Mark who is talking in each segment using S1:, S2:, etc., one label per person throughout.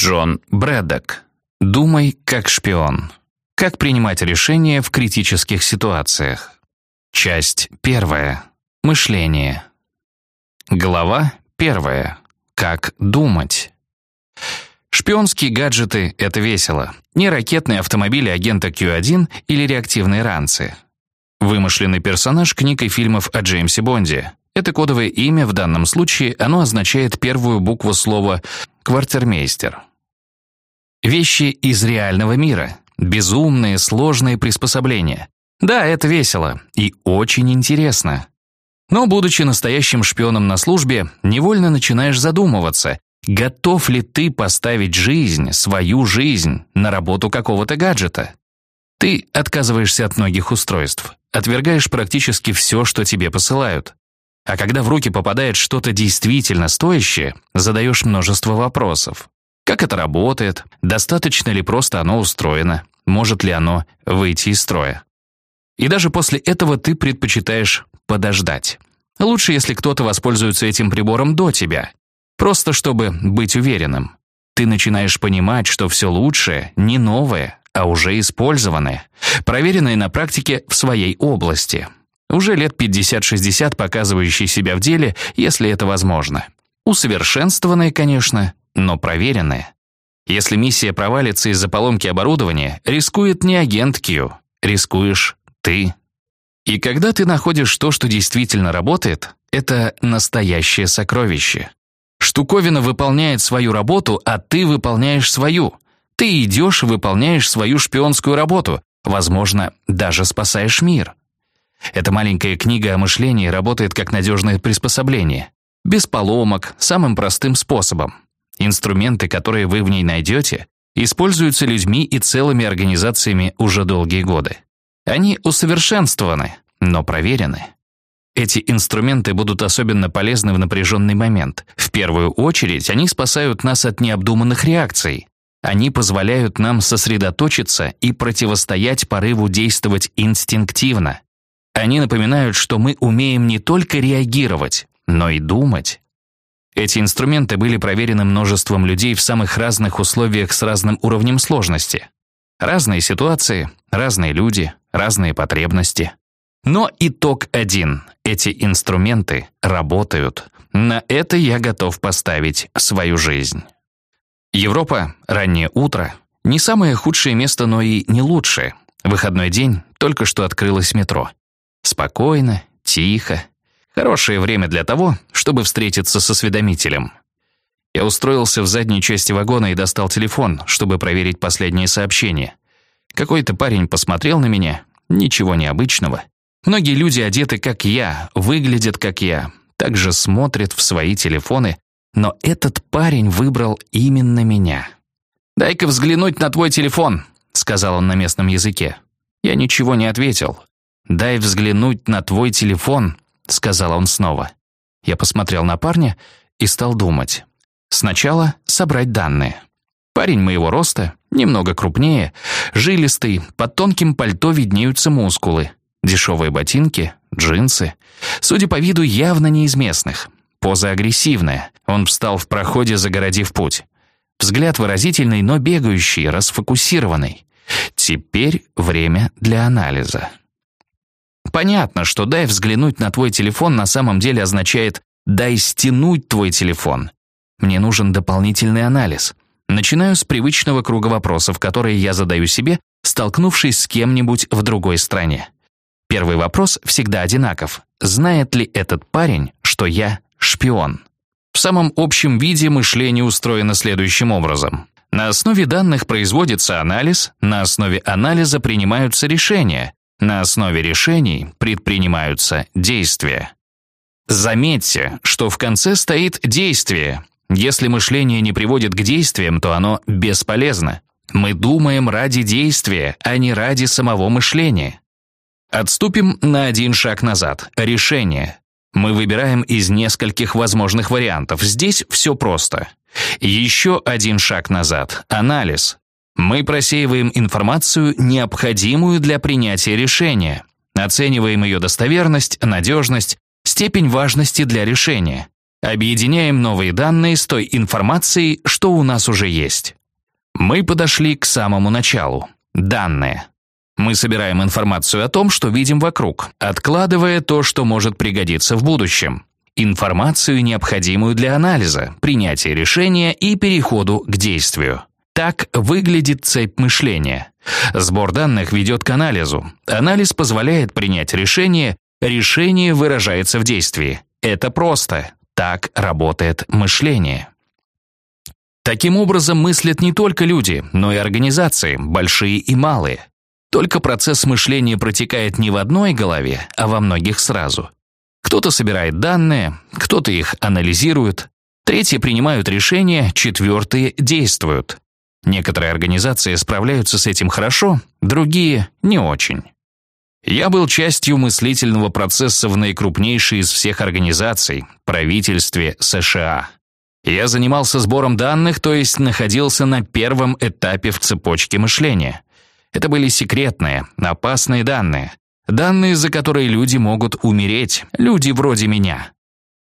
S1: Джон Брэддок. Думай как шпион. Как принимать решения в критических ситуациях. Часть первая. Мышление. Глава первая. Как думать. Шпионские гаджеты — это весело. Не ракетные автомобили агента Q1 или реактивные ранцы. Вымышленный персонаж книг и фильмов о Джеймсе Бонде. Это кодовое имя, в данном случае оно означает первую букву слова «квартирмейстер». Вещи из реального мира. Безумные, сложные приспособления. Да, это весело и очень интересно. Но, будучи настоящим шпионом на службе, невольно начинаешь задумываться, готов ли ты поставить жизнь, свою жизнь, на работу какого-то гаджета. Ты отказываешься от многих устройств, отвергаешь практически все, что тебе посылают. А когда в руки попадает что-то действительно стоящее, задаешь множество вопросов. Как это работает? Достаточно ли просто оно устроено? Может ли оно выйти из строя? И даже после этого ты предпочитаешь подождать. Лучше, если кто-то воспользуется этим прибором до тебя. Просто чтобы быть уверенным. Ты начинаешь понимать, что все лучшее не новое, а уже использованное, проверенное на практике в своей области. Уже лет 50-60 показывающий себя в деле, если это возможно. Усовершенствованное, конечно, но проверенное. Если миссия провалится из-за поломки оборудования, рискует не агент Q, рискуешь ты. И когда ты находишь то, что действительно работает, это настоящее сокровище. Штуковина выполняет свою работу, а ты выполняешь свою. Ты идешь и выполняешь свою шпионскую работу, возможно, даже спасаешь мир. Эта маленькая книга о мышлении работает как надежное приспособление. Без поломок, самым простым способом. Инструменты, которые вы в ней найдете, используются людьми и целыми организациями уже долгие годы. Они усовершенствованы, но проверены. Эти инструменты будут особенно полезны в напряженный момент. В первую очередь, они спасают нас от необдуманных реакций. Они позволяют нам сосредоточиться и противостоять порыву действовать инстинктивно. Они напоминают, что мы умеем не только реагировать, но и думать. Эти инструменты были проверены множеством людей в самых разных условиях с разным уровнем сложности. Разные ситуации, разные люди, разные потребности. Но итог один. Эти инструменты работают. На это я готов поставить свою жизнь. Европа, раннее утро. Не самое худшее место, но и не лучшее. Выходной день, только что открылось метро. Спокойно, тихо. Хорошее время для того, чтобы встретиться с осведомителем. Я устроился в задней части вагона и достал телефон, чтобы проверить последние сообщения. Какой-то парень посмотрел на меня, ничего необычного. Многие люди одеты как я, выглядят как я, также смотрят в свои телефоны, но этот парень выбрал именно меня. «Дай-ка взглянуть на твой телефон», — сказал он на местном языке. Я ничего не ответил, «Дай взглянуть на твой телефон», — сказал он снова. Я посмотрел на парня и стал думать. Сначала собрать данные. Парень моего роста, немного крупнее, жилистый, под тонким пальто виднеются мускулы. Дешевые ботинки, джинсы. Судя по виду, явно не из местных. Поза агрессивная. Он встал в проходе, загородив путь. Взгляд выразительный, но бегающий, расфокусированный. Теперь время для анализа. Понятно, что «дай взглянуть на твой телефон» на самом деле означает «дай стянуть твой телефон». Мне нужен дополнительный анализ. Начинаю с привычного круга вопросов, которые я задаю себе, столкнувшись с кем-нибудь в другой стране. Первый вопрос всегда одинаков. Знает ли этот парень, что я шпион? В самом общем виде мышление устроено следующим образом. На основе данных производится анализ, на основе анализа принимаются решения, на основе решений предпринимаются действия. Заметьте, что в конце стоит действие. Если мышление не приводит к действиям, то оно бесполезно. Мы думаем ради действия, а не ради самого мышления. Отступим на один шаг назад. Решение. Мы выбираем из нескольких возможных вариантов. Здесь все просто. Еще один шаг назад. Анализ. Мы просеиваем информацию, необходимую для принятия решения, оцениваем ее достоверность, надежность, степень важности для решения. Объединяем новые данные с той информацией, что у нас уже есть. Мы подошли к самому началу. Данные. Мы собираем информацию о том, что видим вокруг, откладывая то, что может пригодиться в будущем. Информацию, необходимую для анализа, принятия решения и переходу к действию. Так выглядит цепь мышления. Сбор данных ведет к анализу. Анализ позволяет принять решение, решение выражается в действии. Это просто. Так работает мышление. Таким образом мыслят не только люди, но и организации, большие и малые. Только процесс мышления протекает не в одной голове, а во многих сразу. Кто-то собирает данные, кто-то их анализирует, третьи принимают решения, четвертые действуют. Некоторые организации справляются с этим хорошо, другие — не очень. Я был частью мыслительного процесса в наикрупнейшей из всех организаций – правительстве США. Я занимался сбором данных, то есть находился на первом этапе в цепочке мышления. Это были секретные, опасные данные. Данные, за которые люди могут умереть, люди вроде меня.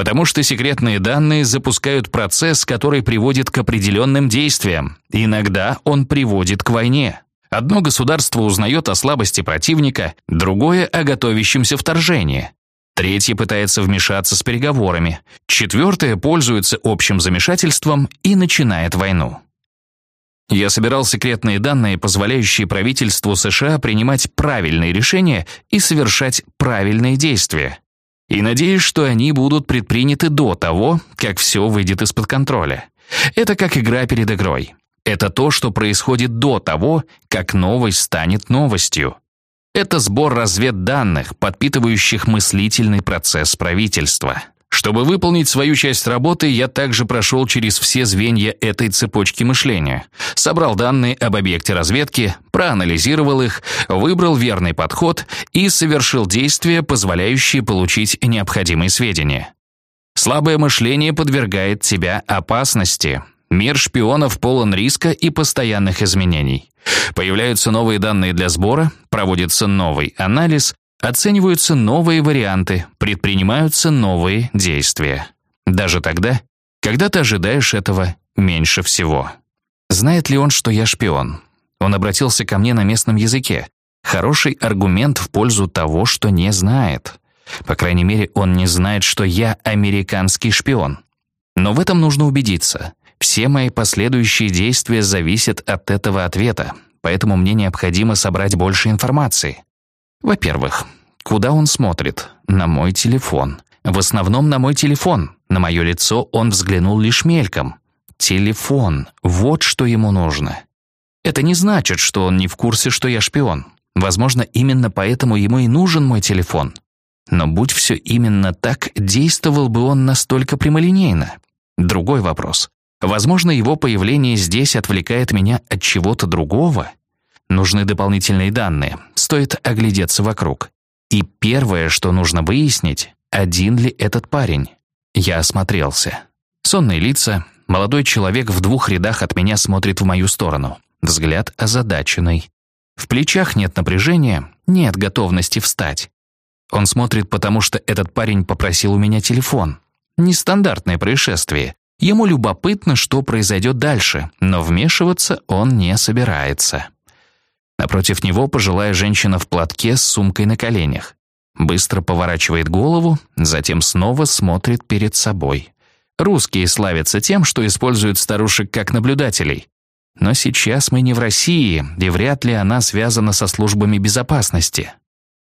S1: Потому что секретные данные запускают процесс, который приводит к определенным действиям. Иногда он приводит к войне. Одно государство узнает о слабости противника, другое — о готовящемся вторжении. Третье пытается вмешаться с переговорами. Четвертое пользуется общим замешательством и начинает войну. Я собирал секретные данные, позволяющие правительству США принимать правильные решения и совершать правильные действия. И надеюсь, что они будут предприняты до того, как все выйдет из-под контроля. Это как игра перед игрой. Это то, что происходит до того, как новость станет новостью. Это сбор разведданных, подпитывающих мыслительный процесс правительства. Чтобы выполнить свою часть работы, я также прошел через все звенья этой цепочки мышления. Собрал данные об объекте разведки, проанализировал их, выбрал верный подход и совершил действия, позволяющие получить необходимые сведения. Слабое мышление подвергает тебя опасности. Мир шпионов полон риска и постоянных изменений. Появляются новые данные для сбора, проводится новый анализ, оцениваются новые варианты, предпринимаются новые действия. Даже тогда, когда ты ожидаешь этого меньше всего. Знает ли он, что я шпион? Он обратился ко мне на местном языке. Хороший аргумент в пользу того, что не знает. По крайней мере, он не знает, что я американский шпион. Но в этом нужно убедиться. Все мои последующие действия зависят от этого ответа, поэтому мне необходимо собрать больше информации. Во-первых, куда он смотрит? На мой телефон. В основном на мой телефон. На мое лицо он взглянул лишь мельком. Телефон. Вот что ему нужно. Это не значит, что он не в курсе, что я шпион. Возможно, именно поэтому ему и нужен мой телефон. Но будь все именно так, действовал бы он настолько прямолинейно. Другой вопрос. Возможно, его появление здесь отвлекает меня от чего-то другого. Нужны дополнительные данные, стоит оглядеться вокруг. И первое, что нужно выяснить, один ли этот парень. Я осмотрелся. Сонные лица, молодой человек в двух рядах от меня смотрит в мою сторону. Взгляд озадаченный. В плечах нет напряжения, нет готовности встать. Он смотрит, потому что этот парень попросил у меня телефон. Нестандартное происшествие. Ему любопытно, что произойдет дальше, но вмешиваться он не собирается. Напротив него пожилая женщина в платке с сумкой на коленях. Быстро поворачивает голову, затем снова смотрит перед собой. Русские славятся тем, что используют старушек как наблюдателей. Но сейчас мы не в России, и вряд ли она связана со службами безопасности.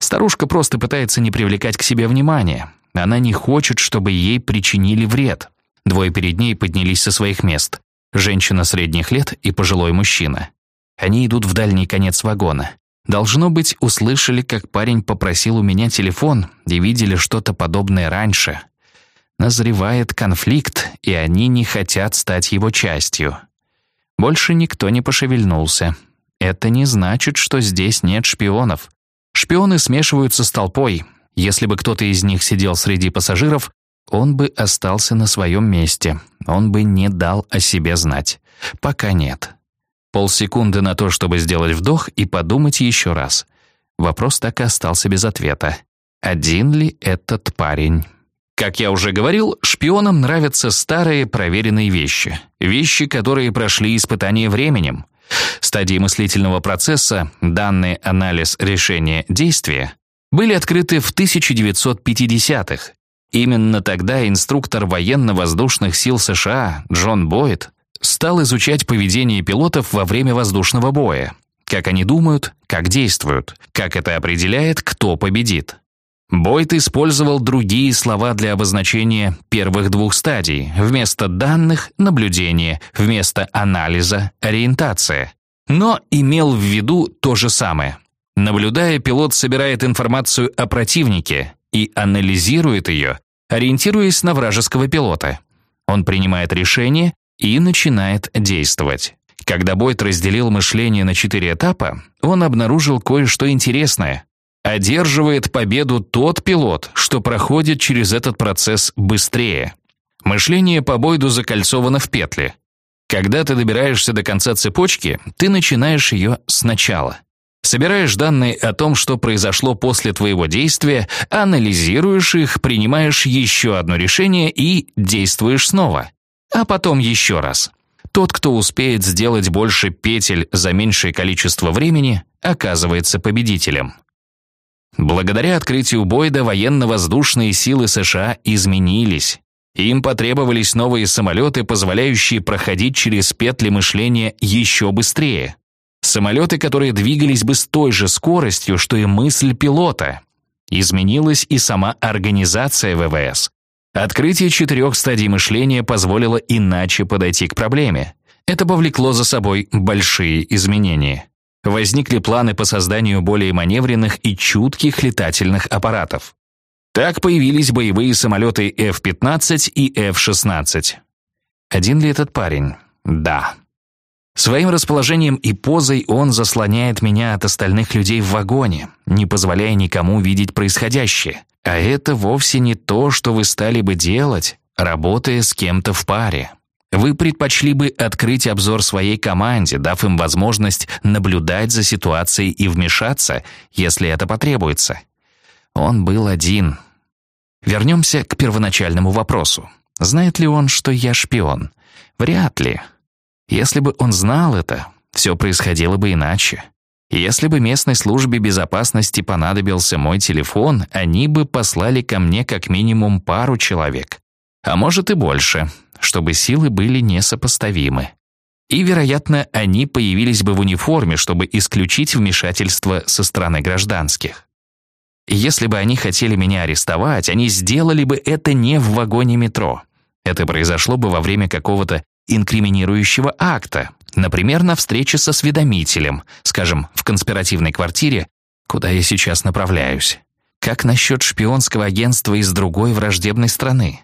S1: Старушка просто пытается не привлекать к себе внимания. Она не хочет, чтобы ей причинили вред. Двое перед ней поднялись со своих мест. Женщина средних лет и пожилой мужчина. Они идут в дальний конец вагона. Должно быть, услышали, как парень попросил у меня телефон и видели что-то подобное раньше. Назревает конфликт, и они не хотят стать его частью. Больше никто не пошевельнулся. Это не значит, что здесь нет шпионов. Шпионы смешиваются с толпой. Если бы кто-то из них сидел среди пассажиров, он бы остался на своем месте, он бы не дал о себе знать. Пока нет. Полсекунды на то, чтобы сделать вдох и подумать еще раз. Вопрос так и остался без ответа. Один ли этот парень? Как я уже говорил, шпионам нравятся старые проверенные вещи. Вещи, которые прошли испытание временем. Стадии мыслительного процесса, данные анализ решения действия, были открыты в 1950-х. Именно тогда инструктор военно-воздушных сил США Джон Бойд стал изучать поведение пилотов во время воздушного боя. Как они думают, как действуют, как это определяет, кто победит. Бойт использовал другие слова для обозначения первых двух стадий. Вместо данных — наблюдение, вместо анализа — ориентация. Но имел в виду то же самое. Наблюдая, пилот собирает информацию о противнике и анализирует ее, ориентируясь на вражеского пилота. Он принимает решение и начинает действовать. Когда Бойт разделил мышление на четыре этапа, он обнаружил кое-что интересное. Одерживает победу тот пилот, что проходит через этот процесс быстрее. Мышление по Бойду закольцовано в петле. Когда ты добираешься до конца цепочки, ты начинаешь ее сначала. Собираешь данные о том, что произошло после твоего действия, анализируешь их, принимаешь еще одно решение и действуешь снова. А потом еще раз. Тот, кто успеет сделать больше петель за меньшее количество времени, оказывается победителем. Благодаря открытию Бойда военно-воздушные силы США изменились. Им потребовались новые самолеты, позволяющие проходить через петли мышления еще быстрее. Самолеты, которые двигались бы с той же скоростью, что и мысль пилота. Изменилась и сама организация ВВС. Открытие четырех стадий мышления позволило иначе подойти к проблеме. Это повлекло за собой большие изменения. Возникли планы по созданию более маневренных и чутких летательных аппаратов. Так появились боевые самолеты F-15 и F-16. Один ли этот парень? Да. Своим расположением и позой он заслоняет меня от остальных людей в вагоне, не позволяя никому видеть происходящее. А это вовсе не то, что вы стали бы делать, работая с кем-то в паре. Вы предпочли бы открыть обзор своей команде, дав им возможность наблюдать за ситуацией и вмешаться, если это потребуется. Он был один. Вернемся к первоначальному вопросу. Знает ли он, что я шпион? Вряд ли. Если бы он знал это, все происходило бы иначе. Если бы местной службе безопасности понадобился мой телефон, они бы послали ко мне как минимум пару человек. А может и больше, чтобы силы были несопоставимы. И, вероятно, они появились бы в униформе, чтобы исключить вмешательство со стороны гражданских. Если бы они хотели меня арестовать, они сделали бы это не в вагоне метро. Это произошло бы во время какого-то инкриминирующего акта, например, на встрече со осведомителем, скажем, в конспиративной квартире, куда я сейчас направляюсь. Как насчет шпионского агентства из другой враждебной страны?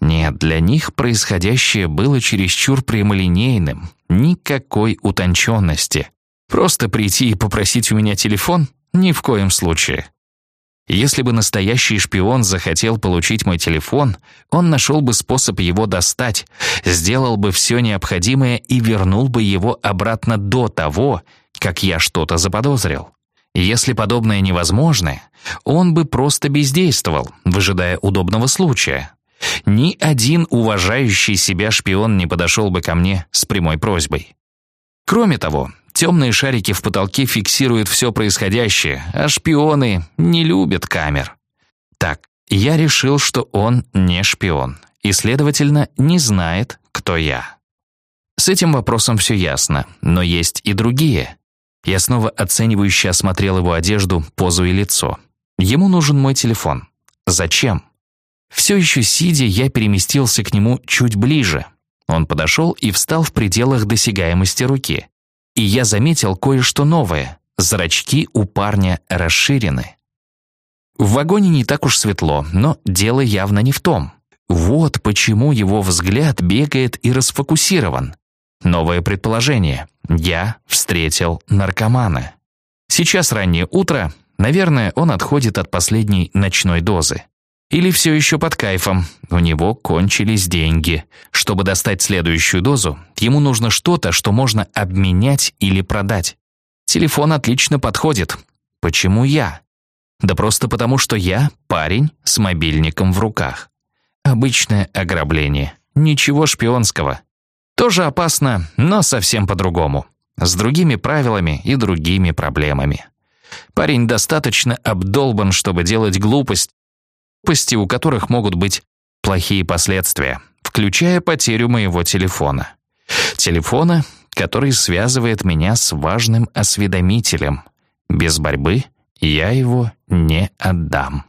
S1: Нет, для них происходящее было чересчур прямолинейным, никакой утонченности. Просто прийти и попросить у меня телефон? Ни в коем случае. Если бы настоящий шпион захотел получить мой телефон, он нашел бы способ его достать, сделал бы все необходимое и вернул бы его обратно до того, как я что-то заподозрил. Если подобное невозможно, он бы просто бездействовал, выжидая удобного случая. Ни один уважающий себя шпион не подошел бы ко мне с прямой просьбой. Кроме того, Темные шарики в потолке фиксируют все происходящее, а шпионы не любят камер. Так, я решил, что он не шпион и, следовательно, не знает, кто я. С этим вопросом все ясно, но есть и другие. Я снова оценивающе осмотрел его одежду, позу и лицо. Ему нужен мой телефон. Зачем? Все еще сидя, я переместился к нему чуть ближе. Он подошел и встал в пределах досягаемости руки и я заметил кое-что новое. Зрачки у парня расширены. В вагоне не так уж светло, но дело явно не в том. Вот почему его взгляд бегает и расфокусирован. Новое предположение. Я встретил наркомана. Сейчас раннее утро, наверное, он отходит от последней ночной дозы. Или все еще под кайфом, у него кончились деньги. Чтобы достать следующую дозу, ему нужно что-то, что можно обменять или продать. Телефон отлично подходит. Почему я? Да просто потому, что я парень с мобильником в руках. Обычное ограбление. Ничего шпионского. Тоже опасно, но совсем по-другому. С другими правилами и другими проблемами. Парень достаточно обдолбан, чтобы делать глупость, глупости, у которых могут быть плохие последствия, включая потерю моего телефона. Телефона, который связывает меня с важным осведомителем. Без борьбы я его не отдам.